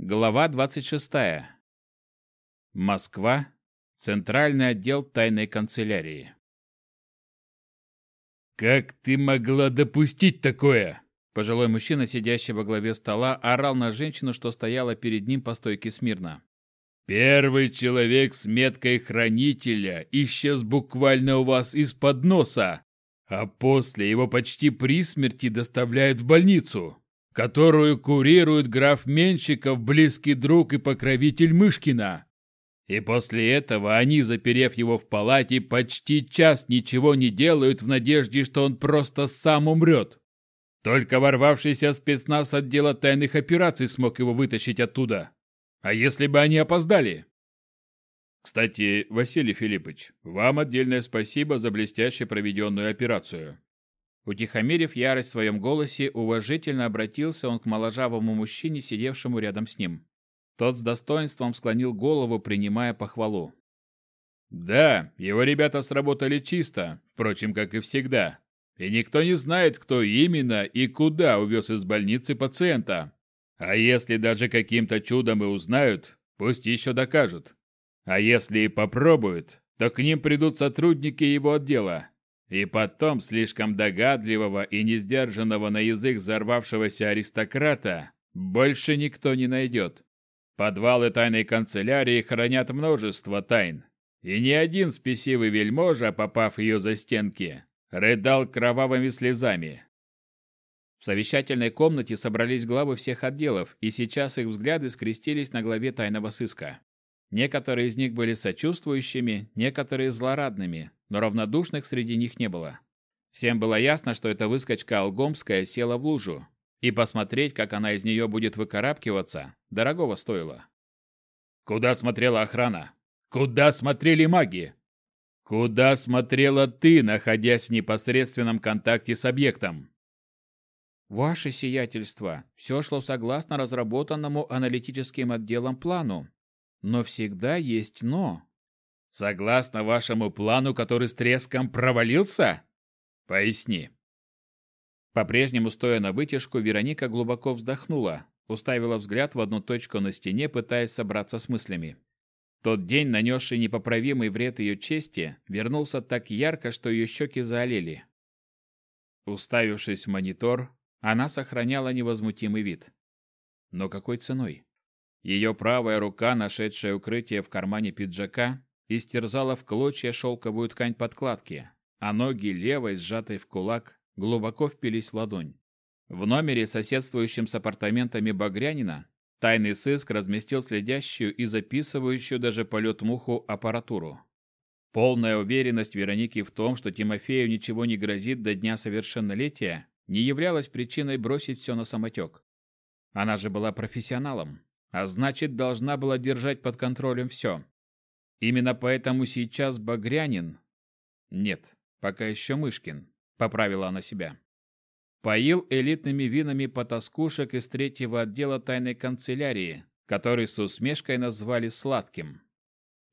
Глава 26. Москва. Центральный отдел тайной канцелярии. «Как ты могла допустить такое?» Пожилой мужчина, сидящий во главе стола, орал на женщину, что стояла перед ним по стойке смирно. «Первый человек с меткой хранителя исчез буквально у вас из-под носа, а после его почти при смерти доставляют в больницу, которую курирует граф Менщиков, близкий друг и покровитель Мышкина. И после этого они, заперев его в палате, почти час ничего не делают в надежде, что он просто сам умрет. Только ворвавшийся спецназ отдела тайных операций смог его вытащить оттуда. А если бы они опоздали? Кстати, Василий Филиппович, вам отдельное спасибо за блестяще проведенную операцию. Утихомирив ярость в своем голосе, уважительно обратился он к моложавому мужчине, сидевшему рядом с ним. Тот с достоинством склонил голову, принимая похвалу. «Да, его ребята сработали чисто, впрочем, как и всегда и никто не знает, кто именно и куда увез из больницы пациента. А если даже каким-то чудом и узнают, пусть еще докажут. А если и попробуют, то к ним придут сотрудники его отдела. И потом слишком догадливого и несдержанного на язык взорвавшегося аристократа больше никто не найдет. Подвалы тайной канцелярии хранят множество тайн. И ни один спесивый вельможа, попав ее застенки, рыдал кровавыми слезами. В совещательной комнате собрались главы всех отделов, и сейчас их взгляды скрестились на главе тайного сыска. Некоторые из них были сочувствующими, некоторые злорадными, но равнодушных среди них не было. Всем было ясно, что эта выскочка Алгомская села в лужу, и посмотреть, как она из нее будет выкарабкиваться, дорогого стоило. «Куда смотрела охрана? Куда смотрели маги? Куда смотрела ты, находясь в непосредственном контакте с объектом? Ваше сиятельство, все шло согласно разработанному аналитическим отделом плану. Но всегда есть «но». Согласно вашему плану, который с треском провалился? Поясни. По-прежнему стоя на вытяжку, Вероника глубоко вздохнула, уставила взгляд в одну точку на стене, пытаясь собраться с мыслями. Тот день, нанесший непоправимый вред ее чести, вернулся так ярко, что ее щеки заолели. Уставившись в монитор, она сохраняла невозмутимый вид. Но какой ценой? Ее правая рука, нашедшая укрытие в кармане пиджака, истерзала в клочья шелковую ткань подкладки, а ноги левой, сжатой в кулак, глубоко впились в ладонь. В номере, соседствующем с апартаментами Багрянина, Тайный сыск разместил следящую и записывающую даже полет муху аппаратуру. Полная уверенность Вероники в том, что Тимофею ничего не грозит до дня совершеннолетия, не являлась причиной бросить все на самотек. Она же была профессионалом, а значит, должна была держать под контролем все. Именно поэтому сейчас Багрянин... Нет, пока еще Мышкин, поправила она себя поил элитными винами потаскушек из третьего отдела тайной канцелярии, который с усмешкой назвали «сладким».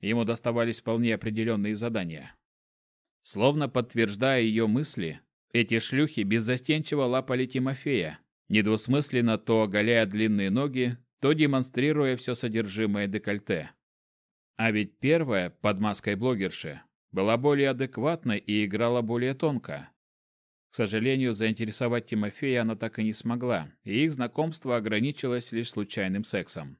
Ему доставались вполне определенные задания. Словно подтверждая ее мысли, эти шлюхи беззастенчиво лапали Тимофея, недвусмысленно то оголяя длинные ноги, то демонстрируя все содержимое декольте. А ведь первая, под маской блогерши, была более адекватной и играла более тонко. К сожалению, заинтересовать Тимофея она так и не смогла, и их знакомство ограничилось лишь случайным сексом.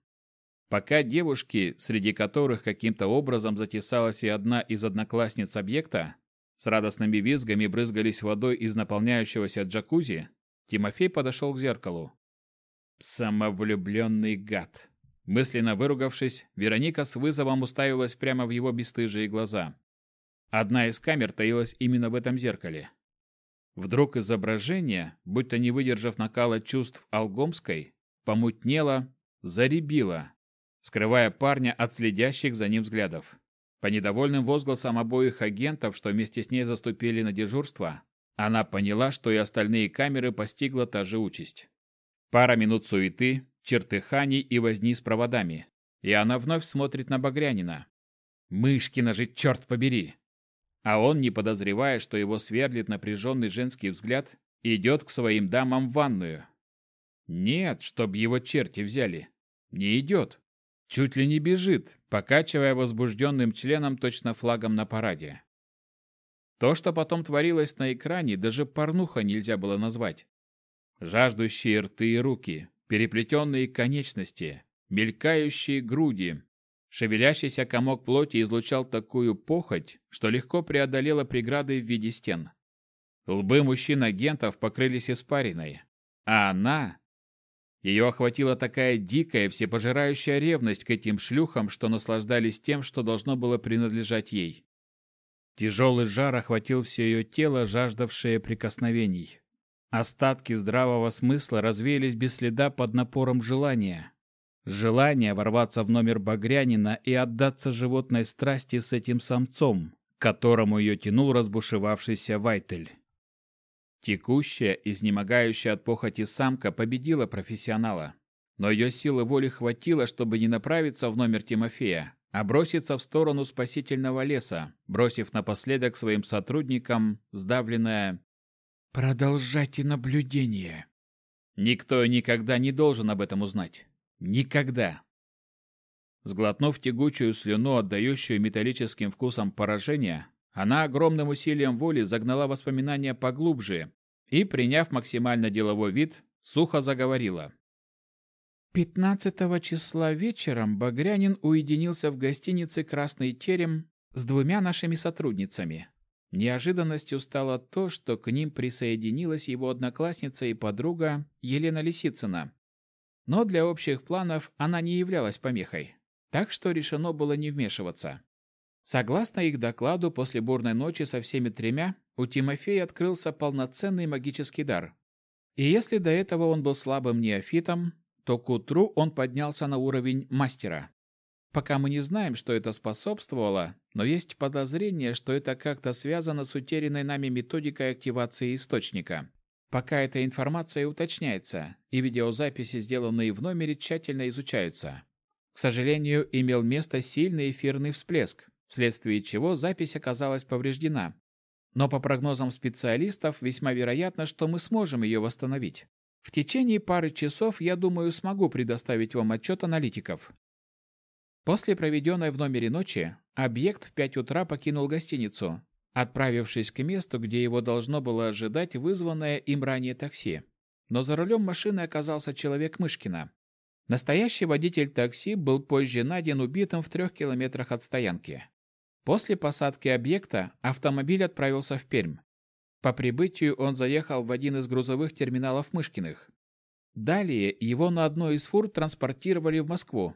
Пока девушки, среди которых каким-то образом затесалась и одна из одноклассниц объекта, с радостными визгами брызгались водой из наполняющегося джакузи, Тимофей подошел к зеркалу. Самовлюбленный гад. Мысленно выругавшись, Вероника с вызовом уставилась прямо в его бесстыжие глаза. Одна из камер таилась именно в этом зеркале. Вдруг изображение, будто не выдержав накала чувств Алгомской, помутнело, заребило, скрывая парня от следящих за ним взглядов. По недовольным возгласам обоих агентов, что вместе с ней заступили на дежурство, она поняла, что и остальные камеры постигла та же участь. Пара минут суеты, чертыханий и возни с проводами, и она вновь смотрит на Багрянина. «Мышкина же, черт побери! А он, не подозревая, что его сверлит напряженный женский взгляд, идет к своим дамам в ванную. Нет, чтоб его черти взяли. Не идет. Чуть ли не бежит, покачивая возбужденным членом точно флагом на параде. То, что потом творилось на экране, даже порнуха нельзя было назвать. Жаждущие рты и руки, переплетенные конечности, мелькающие груди. Шевелящийся комок плоти излучал такую похоть, что легко преодолела преграды в виде стен. Лбы мужчин-агентов покрылись испариной, а она... Ее охватила такая дикая, всепожирающая ревность к этим шлюхам, что наслаждались тем, что должно было принадлежать ей. Тяжелый жар охватил все ее тело, жаждавшее прикосновений. Остатки здравого смысла развеялись без следа под напором желания. Желание ворваться в номер Багрянина и отдаться животной страсти с этим самцом, к которому ее тянул разбушевавшийся Вайтель. Текущая, изнемогающая от похоти самка победила профессионала. Но ее силы воли хватило, чтобы не направиться в номер Тимофея, а броситься в сторону спасительного леса, бросив напоследок своим сотрудникам сдавленное Продолжайте наблюдение. Никто никогда не должен об этом узнать. Никогда. Сглотнув тягучую слюну, отдающую металлическим вкусом поражения, она огромным усилием воли загнала воспоминания поглубже и, приняв максимально деловой вид, сухо заговорила. 15 числа вечером Багрянин уединился в гостинице «Красный терем» с двумя нашими сотрудницами, Неожиданностью стало то, что к ним присоединилась его одноклассница и подруга Елена Лисицына. Но для общих планов она не являлась помехой, так что решено было не вмешиваться. Согласно их докладу, после бурной ночи со всеми тремя у Тимофея открылся полноценный магический дар. И если до этого он был слабым неофитом, то к утру он поднялся на уровень мастера. Пока мы не знаем, что это способствовало, но есть подозрение, что это как-то связано с утерянной нами методикой активации источника. Пока эта информация уточняется, и видеозаписи, сделанные в номере, тщательно изучаются. К сожалению, имел место сильный эфирный всплеск, вследствие чего запись оказалась повреждена. Но по прогнозам специалистов, весьма вероятно, что мы сможем ее восстановить. В течение пары часов, я думаю, смогу предоставить вам отчет аналитиков. После проведенной в номере ночи, объект в 5 утра покинул гостиницу, отправившись к месту, где его должно было ожидать вызванное им ранее такси. Но за рулем машины оказался человек Мышкина. Настоящий водитель такси был позже найден убитым в трех километрах от стоянки. После посадки объекта автомобиль отправился в Пермь. По прибытию он заехал в один из грузовых терминалов Мышкиных. Далее его на одной из фур транспортировали в Москву,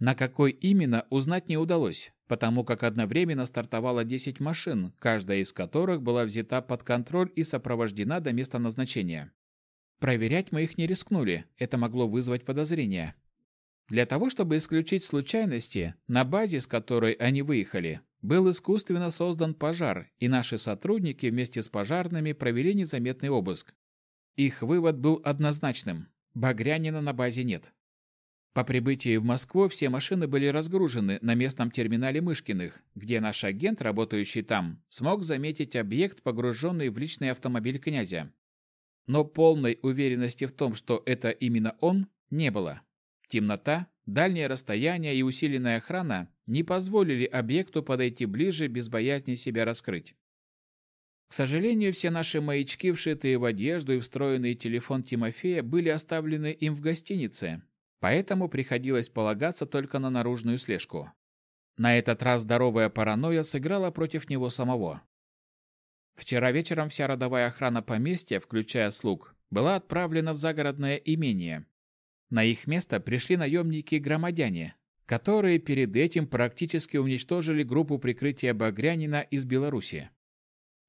на какой именно, узнать не удалось, потому как одновременно стартовало 10 машин, каждая из которых была взята под контроль и сопровождена до места назначения. Проверять мы их не рискнули, это могло вызвать подозрения. Для того, чтобы исключить случайности, на базе, с которой они выехали, был искусственно создан пожар, и наши сотрудники вместе с пожарными провели незаметный обыск. Их вывод был однозначным – Багрянина на базе нет. По прибытии в Москву все машины были разгружены на местном терминале Мышкиных, где наш агент, работающий там, смог заметить объект, погруженный в личный автомобиль князя. Но полной уверенности в том, что это именно он, не было. Темнота, дальнее расстояние и усиленная охрана не позволили объекту подойти ближе без боязни себя раскрыть. К сожалению, все наши маячки, вшитые в одежду и встроенный телефон Тимофея, были оставлены им в гостинице, поэтому приходилось полагаться только на наружную слежку. На этот раз здоровая паранойя сыграла против него самого. Вчера вечером вся родовая охрана поместья, включая слуг, была отправлена в загородное имение. На их место пришли наемники-громадяне, которые перед этим практически уничтожили группу прикрытия Багрянина из Беларуси.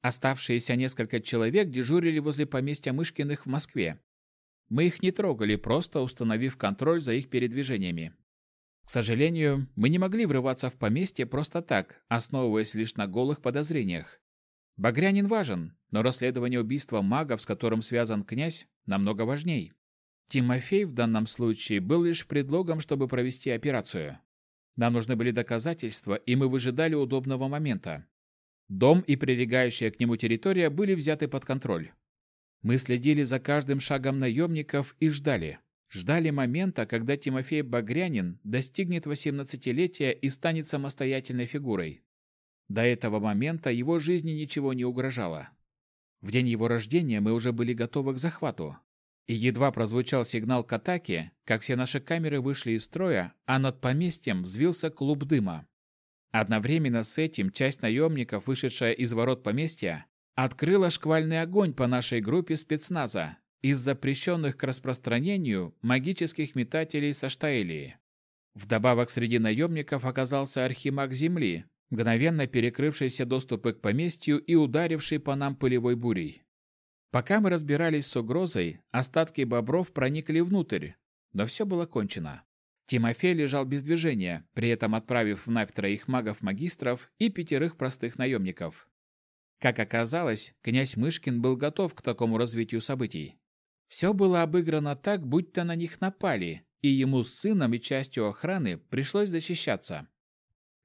Оставшиеся несколько человек дежурили возле поместья Мышкиных в Москве, мы их не трогали, просто установив контроль за их передвижениями. К сожалению, мы не могли врываться в поместье просто так, основываясь лишь на голых подозрениях. Багрянин важен, но расследование убийства магов, с которым связан князь, намного важней. Тимофей в данном случае был лишь предлогом, чтобы провести операцию. Нам нужны были доказательства, и мы выжидали удобного момента. Дом и прилегающая к нему территория были взяты под контроль. Мы следили за каждым шагом наемников и ждали. Ждали момента, когда Тимофей Багрянин достигнет 18-летия и станет самостоятельной фигурой. До этого момента его жизни ничего не угрожало. В день его рождения мы уже были готовы к захвату. И едва прозвучал сигнал к атаке, как все наши камеры вышли из строя, а над поместьем взвился клуб дыма. Одновременно с этим часть наемников, вышедшая из ворот поместья, открыла шквальный огонь по нашей группе спецназа из запрещенных к распространению магических метателей со Штаэлии. Вдобавок среди наемников оказался архимаг Земли, мгновенно перекрывший все доступы к поместью и ударивший по нам пылевой бурей. Пока мы разбирались с угрозой, остатки бобров проникли внутрь, но все было кончено. Тимофей лежал без движения, при этом отправив в Навь троих магов-магистров и пятерых простых наемников. Как оказалось, князь Мышкин был готов к такому развитию событий. Все было обыграно так, будто на них напали, и ему с сыном и частью охраны пришлось защищаться.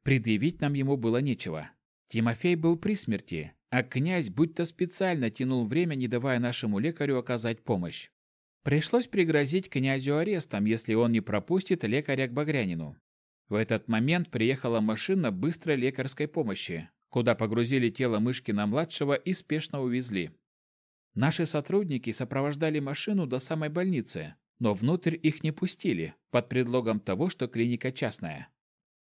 Предъявить нам ему было нечего. Тимофей был при смерти, а князь будто специально тянул время, не давая нашему лекарю оказать помощь. Пришлось пригрозить князю арестом, если он не пропустит лекаря к Багрянину. В этот момент приехала машина быстрой лекарской помощи, куда погрузили тело Мышкина-младшего и спешно увезли. Наши сотрудники сопровождали машину до самой больницы, но внутрь их не пустили, под предлогом того, что клиника частная.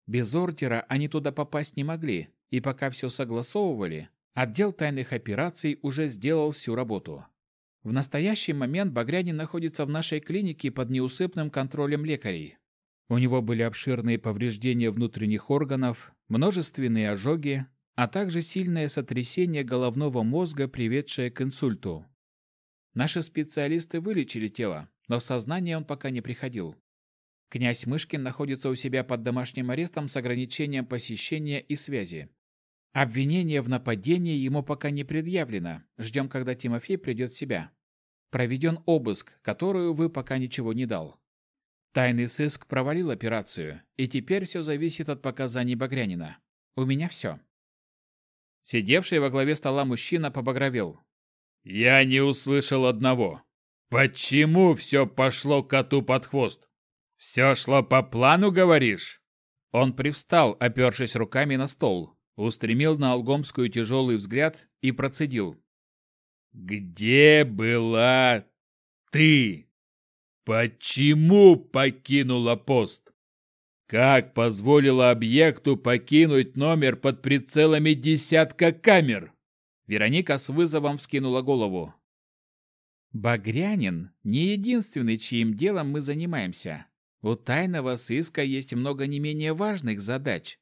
Без ордера они туда попасть не могли, и пока все согласовывали, отдел тайных операций уже сделал всю работу. В настоящий момент Багрянин находится в нашей клинике под неусыпным контролем лекарей. У него были обширные повреждения внутренних органов, множественные ожоги, а также сильное сотрясение головного мозга, приведшее к инсульту. Наши специалисты вылечили тело, но в сознание он пока не приходил. Князь Мышкин находится у себя под домашним арестом с ограничением посещения и связи. Обвинение в нападении ему пока не предъявлено. Ждем, когда Тимофей придет в себя. Проведен обыск, который, увы, пока ничего не дал. Тайный сыск провалил операцию, и теперь все зависит от показаний Багрянина. У меня все. Сидевший во главе стола мужчина побагровел. «Я не услышал одного. Почему все пошло коту под хвост? «Все шло по плану, говоришь?» Он привстал, опершись руками на стол, устремил на Алгомскую тяжелый взгляд и процедил. «Где была ты? Почему покинула пост? Как позволила объекту покинуть номер под прицелами десятка камер?» Вероника с вызовом вскинула голову. «Багрянин не единственный, чьим делом мы занимаемся. У тайного сыска есть много не менее важных задач.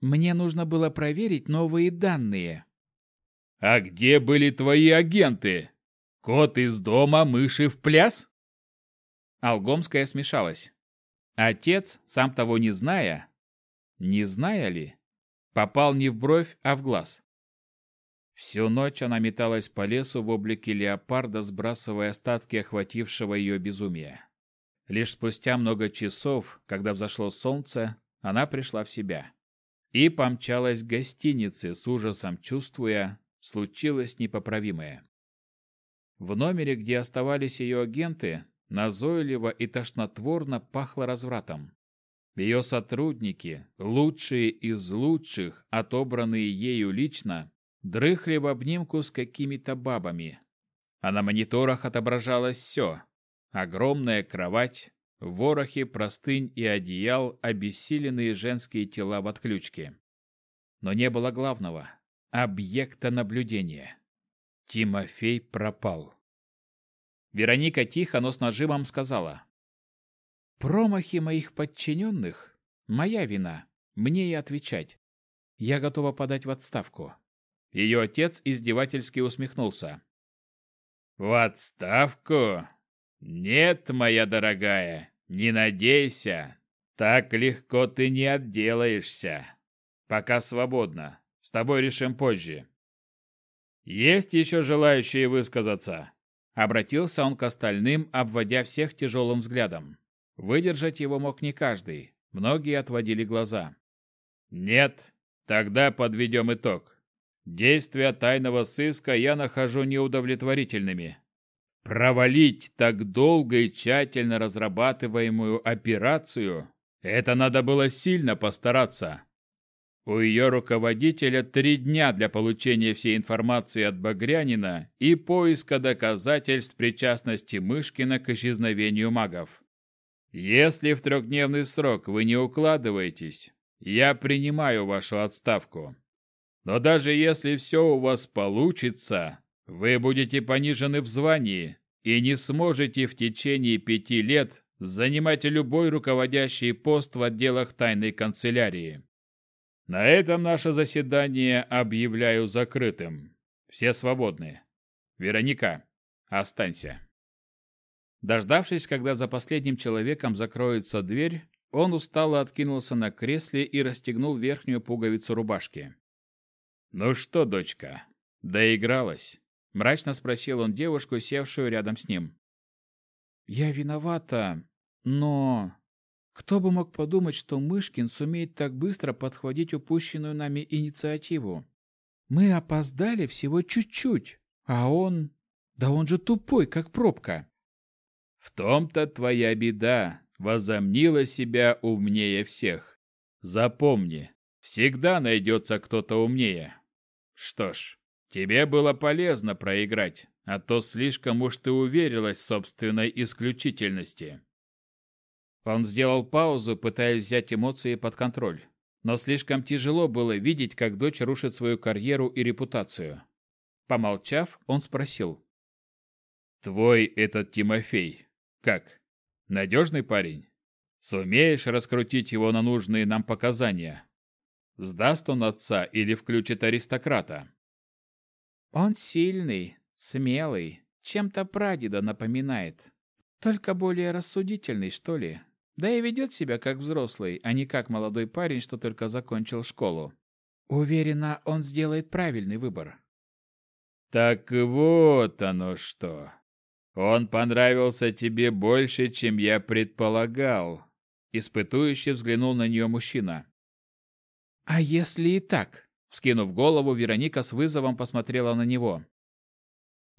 Мне нужно было проверить новые данные. А где были твои агенты? Кот из дома, мыши в пляс? Алгомская смешалась. Отец, сам того не зная, не зная ли, попал не в бровь, а в глаз. Всю ночь она металась по лесу в облике леопарда, сбрасывая остатки охватившего ее безумия. Лишь спустя много часов, когда взошло солнце, она пришла в себя. И помчалась к гостинице с ужасом чувствуя, случилось непоправимое. В номере, где оставались ее агенты, назойливо и тошнотворно пахло развратом. Ее сотрудники, лучшие из лучших, отобранные ею лично, дрыхли в обнимку с какими-то бабами. А на мониторах отображалось все Огромная кровать, ворохи простынь и одеял, обессиленные женские тела в отключке. Но не было главного — объекта наблюдения. Тимофей пропал. Вероника тихо, но с нажимом сказала. «Промахи моих подчиненных — моя вина, мне и отвечать. Я готова подать в отставку». Ее отец издевательски усмехнулся. «В отставку? «Нет, моя дорогая, не надейся. Так легко ты не отделаешься. Пока свободно. С тобой решим позже». «Есть еще желающие высказаться?» Обратился он к остальным, обводя всех тяжелым взглядом. Выдержать его мог не каждый. Многие отводили глаза. «Нет, тогда подведем итог. Действия тайного сыска я нахожу неудовлетворительными. Провалить так долго и тщательно разрабатываемую операцию – это надо было сильно постараться. У ее руководителя три дня для получения всей информации от Багрянина и поиска доказательств причастности Мышкина к исчезновению магов. Если в трехдневный срок вы не укладываетесь, я принимаю вашу отставку. Но даже если все у вас получится, вы будете понижены в звании и не сможете в течение пяти лет занимать любой руководящий пост в отделах тайной канцелярии. На этом наше заседание объявляю закрытым. Все свободны. Вероника, останься. Дождавшись, когда за последним человеком закроется дверь, он устало откинулся на кресле и расстегнул верхнюю пуговицу рубашки. «Ну что, дочка, доигралась?» – мрачно спросил он девушку, севшую рядом с ним. «Я виновата, но...» Кто бы мог подумать, что Мышкин сумеет так быстро подхватить упущенную нами инициативу? Мы опоздали всего чуть-чуть, а он... Да он же тупой, как пробка. В том-то твоя беда, возомнила себя умнее всех. Запомни, всегда найдется кто-то умнее. Что ж, тебе было полезно проиграть, а то слишком уж ты уверилась в собственной исключительности. Он сделал паузу, пытаясь взять эмоции под контроль. Но слишком тяжело было видеть, как дочь рушит свою карьеру и репутацию. Помолчав, он спросил. «Твой этот Тимофей, как? Надежный парень? Сумеешь раскрутить его на нужные нам показания? Сдаст он отца или включит аристократа?» «Он сильный, смелый, чем-то прадеда напоминает. Только более рассудительный, что ли?» Да и ведет себя как взрослый, а не как молодой парень, что только закончил школу. Уверена, он сделает правильный выбор. Так вот оно что. Он понравился тебе больше, чем я предполагал. Испытующе взглянул на нее мужчина. А если и так? Вскинув голову, Вероника с вызовом посмотрела на него.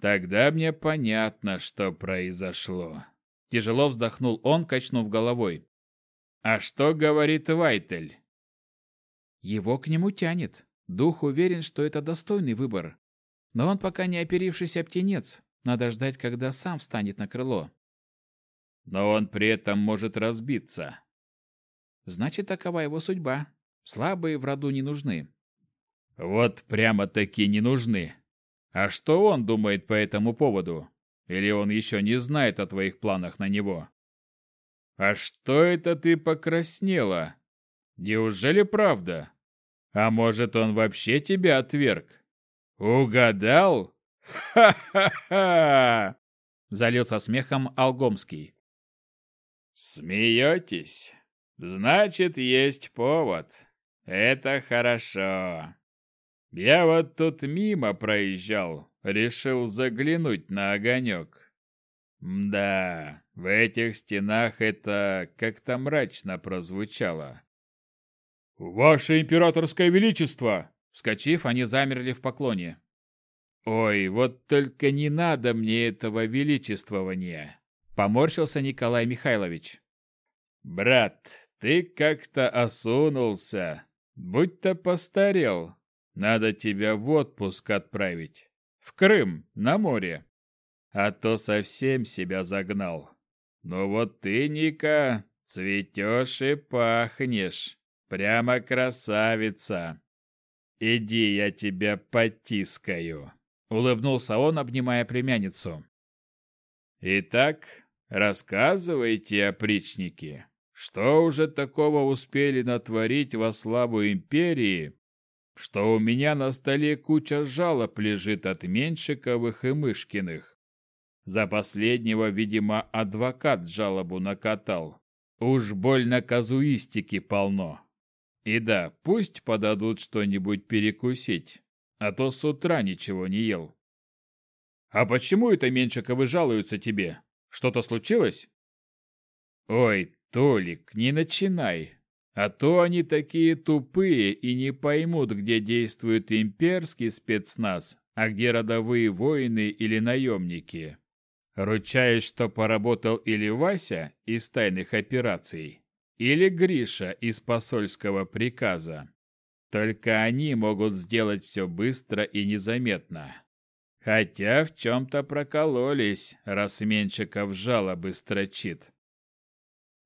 Тогда мне понятно, что произошло. Тяжело вздохнул он, качнув головой. А что говорит Вайтель? Его к нему тянет. Дух уверен, что это достойный выбор. Но он пока не оперившийся птенец. Надо ждать, когда сам встанет на крыло. Но он при этом может разбиться. Значит, такова его судьба. Слабые в роду не нужны. Вот прямо-таки не нужны. А что он думает по этому поводу? Или он еще не знает о твоих планах на него? А что это ты покраснела? Неужели правда? А может, он вообще тебя отверг? Угадал? Ха-ха-ха! Залился смехом Алгомский. Смеетесь? Значит, есть повод. Это хорошо. Я вот тут мимо проезжал, решил заглянуть на огонек. Да, в этих стенах это как-то мрачно прозвучало. «Ваше императорское величество!» Вскочив, они замерли в поклоне. «Ой, вот только не надо мне этого величествования!» Поморщился Николай Михайлович. «Брат, ты как-то осунулся, будь-то постарел. Надо тебя в отпуск отправить. В Крым, на море. А то совсем себя загнал. Ну вот ты, Ника, цветешь и пахнешь. Прямо красавица. Иди, я тебя потискаю. Улыбнулся он, обнимая племянницу. Итак, рассказывайте, опричники, что уже такого успели натворить во славу империи, что у меня на столе куча жалоб лежит от Меньшиковых и Мышкиных. За последнего, видимо, адвокат жалобу накатал. Уж больно казуистики полно. И да, пусть подадут что-нибудь перекусить, а то с утра ничего не ел. А почему это Меньшиковы жалуются тебе? Что-то случилось? Ой, Толик, не начинай. А то они такие тупые и не поймут, где действует имперский спецназ, а где родовые воины или наемники. Ручаюсь, что поработал или Вася из тайных операций, или Гриша из посольского приказа. Только они могут сделать все быстро и незаметно. Хотя в чем-то прокололись, раз Меньшиков жалобы строчит.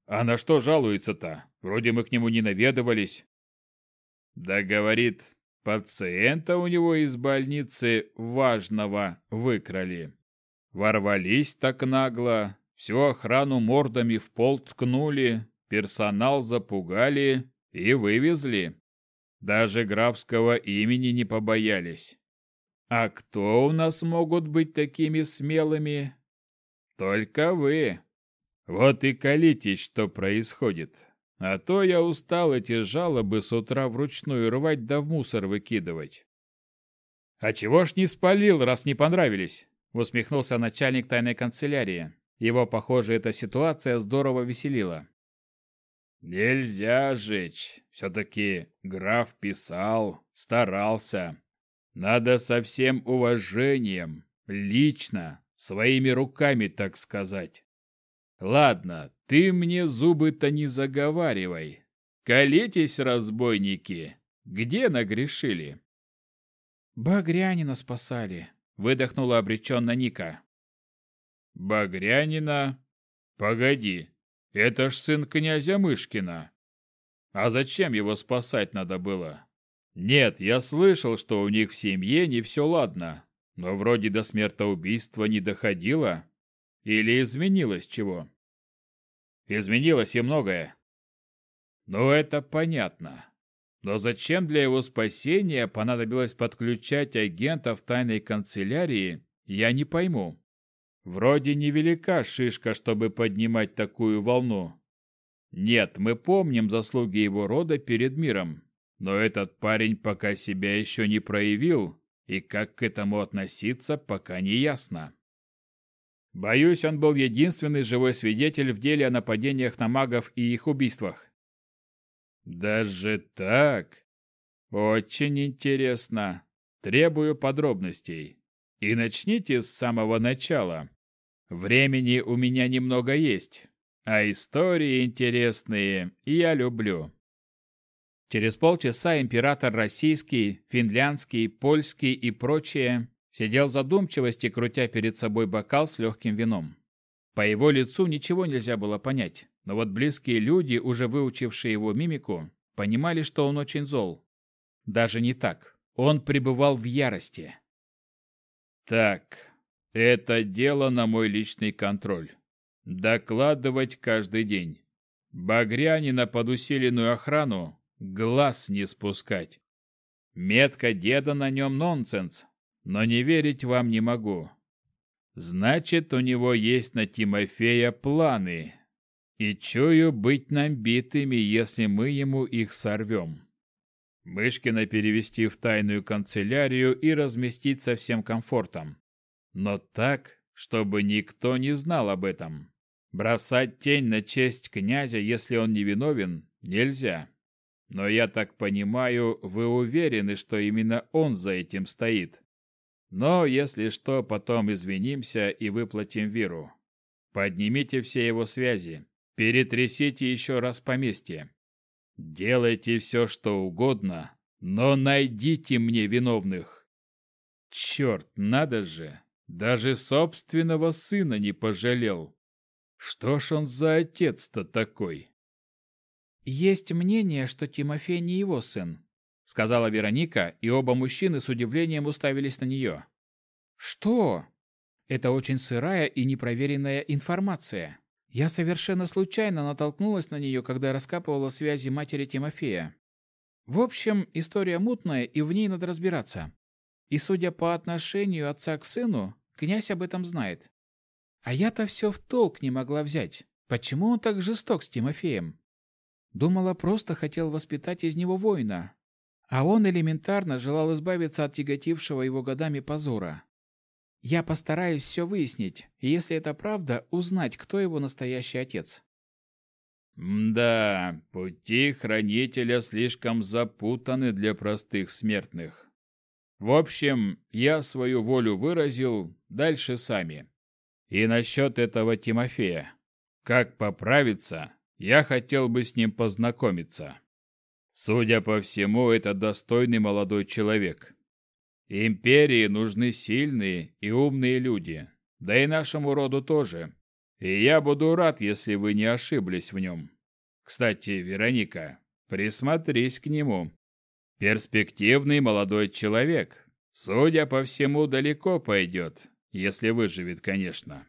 А на что жалуется-то? Вроде мы к нему не наведывались. Да говорит, пациента у него из больницы важного выкрали. Ворвались так нагло, всю охрану мордами в пол ткнули, персонал запугали и вывезли. Даже графского имени не побоялись. А кто у нас могут быть такими смелыми? Только вы. Вот и колитесь, что происходит. А то я устал эти жалобы с утра вручную рвать да в мусор выкидывать. А чего ж не спалил, раз не понравились? Усмехнулся начальник тайной канцелярии. Его, похоже, эта ситуация здорово веселила. Нельзя жечь. Все-таки граф писал, старался. Надо со всем уважением, лично, своими руками, так сказать. Ладно, ты мне зубы-то не заговаривай. Колитесь, разбойники. Где нагрешили? Багрянина спасали, выдохнула обреченно Ника. Багрянина? Погоди, это ж сын князя Мышкина. А зачем его спасать надо было? Нет, я слышал, что у них в семье не все ладно, но вроде до смертоубийства не доходило. Или изменилось чего? Изменилось и многое. Ну, это понятно. Но зачем для его спасения понадобилось подключать агентов тайной канцелярии, я не пойму. Вроде невелика шишка, чтобы поднимать такую волну. Нет, мы помним заслуги его рода перед миром, но этот парень пока себя еще не проявил, и как к этому относиться, пока не ясно. Боюсь, он был единственный живой свидетель в деле о нападениях на магов и их убийствах. Даже так? Очень интересно. Требую подробностей. И начните с самого начала. Времени у меня немного есть, а истории интересные я люблю. Через полчаса император российский, финляндский, польский и прочие сидел в задумчивости, крутя перед собой бокал с легким вином. По его лицу ничего нельзя было понять. Но вот близкие люди, уже выучившие его мимику, понимали, что он очень зол. Даже не так. Он пребывал в ярости. Так, это дело на мой личный контроль. Докладывать каждый день. Багрянина под усиленную охрану глаз не спускать. Метка деда на нем нонсенс, но не верить вам не могу. Значит, у него есть на Тимофея планы, и чую быть нам битыми, если мы ему их сорвем. Мышкина перевести в тайную канцелярию и разместить со всем комфортом. Но так, чтобы никто не знал об этом. Бросать тень на честь князя, если он невиновен, нельзя. Но я так понимаю, вы уверены, что именно он за этим стоит. Но, если что, потом извинимся и выплатим Виру. Поднимите все его связи. Перетрясите еще раз поместье. Делайте все, что угодно, но найдите мне виновных. Черт, надо же, даже собственного сына не пожалел. Что ж он за отец-то такой? Есть мнение, что Тимофей не его сын, сказала Вероника, и оба мужчины с удивлением уставились на нее. Что? Это очень сырая и непроверенная информация. Я совершенно случайно натолкнулась на нее, когда раскапывала связи матери Тимофея. В общем, история мутная, и в ней надо разбираться. И судя по отношению отца к сыну, князь об этом знает. А я-то все в толк не могла взять. Почему он так жесток с Тимофеем? Думала, просто хотел воспитать из него воина. А он элементарно желал избавиться от тяготившего его годами позора. Я постараюсь все выяснить, если это правда, узнать, кто его настоящий отец. Да, пути хранителя слишком запутаны для простых смертных. В общем, я свою волю выразил, дальше сами. И насчет этого Тимофея. Как поправиться, я хотел бы с ним познакомиться. Судя по всему, это достойный молодой человек. Империи нужны сильные и умные люди, да и нашему роду тоже. И я буду рад, если вы не ошиблись в нем. Кстати, Вероника, присмотрись к нему. Перспективный молодой человек. Судя по всему, далеко пойдет, если выживет, конечно.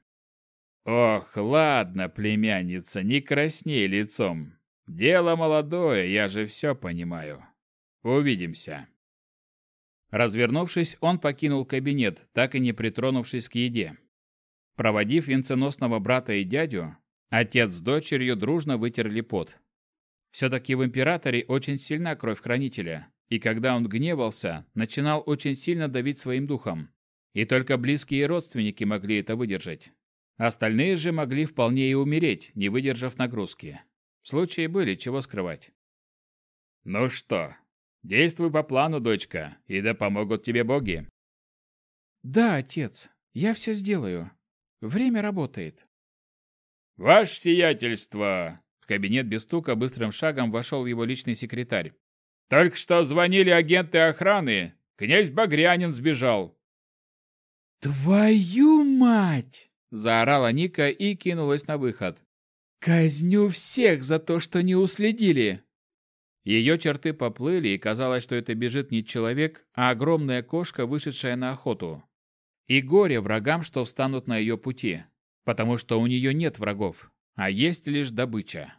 Ох, ладно, племянница, не красней лицом. Дело молодое, я же все понимаю. Увидимся. Развернувшись, он покинул кабинет, так и не притронувшись к еде. Проводив венценосного брата и дядю, отец с дочерью дружно вытерли пот. Все-таки в императоре очень сильна кровь хранителя, и когда он гневался, начинал очень сильно давить своим духом. И только близкие родственники могли это выдержать. Остальные же могли вполне и умереть, не выдержав нагрузки. Случаи были, чего скрывать. «Ну что, действуй по плану, дочка, и да помогут тебе боги». «Да, отец, я все сделаю. Время работает». «Ваше сиятельство!» В кабинет без стука быстрым шагом вошел его личный секретарь. «Только что звонили агенты охраны. Князь Багрянин сбежал». «Твою мать!» Заорала Ника и кинулась на выход. «Казню всех за то, что не уследили!» Ее черты поплыли, и казалось, что это бежит не человек, а огромная кошка, вышедшая на охоту. И горе врагам, что встанут на ее пути, потому что у нее нет врагов, а есть лишь добыча.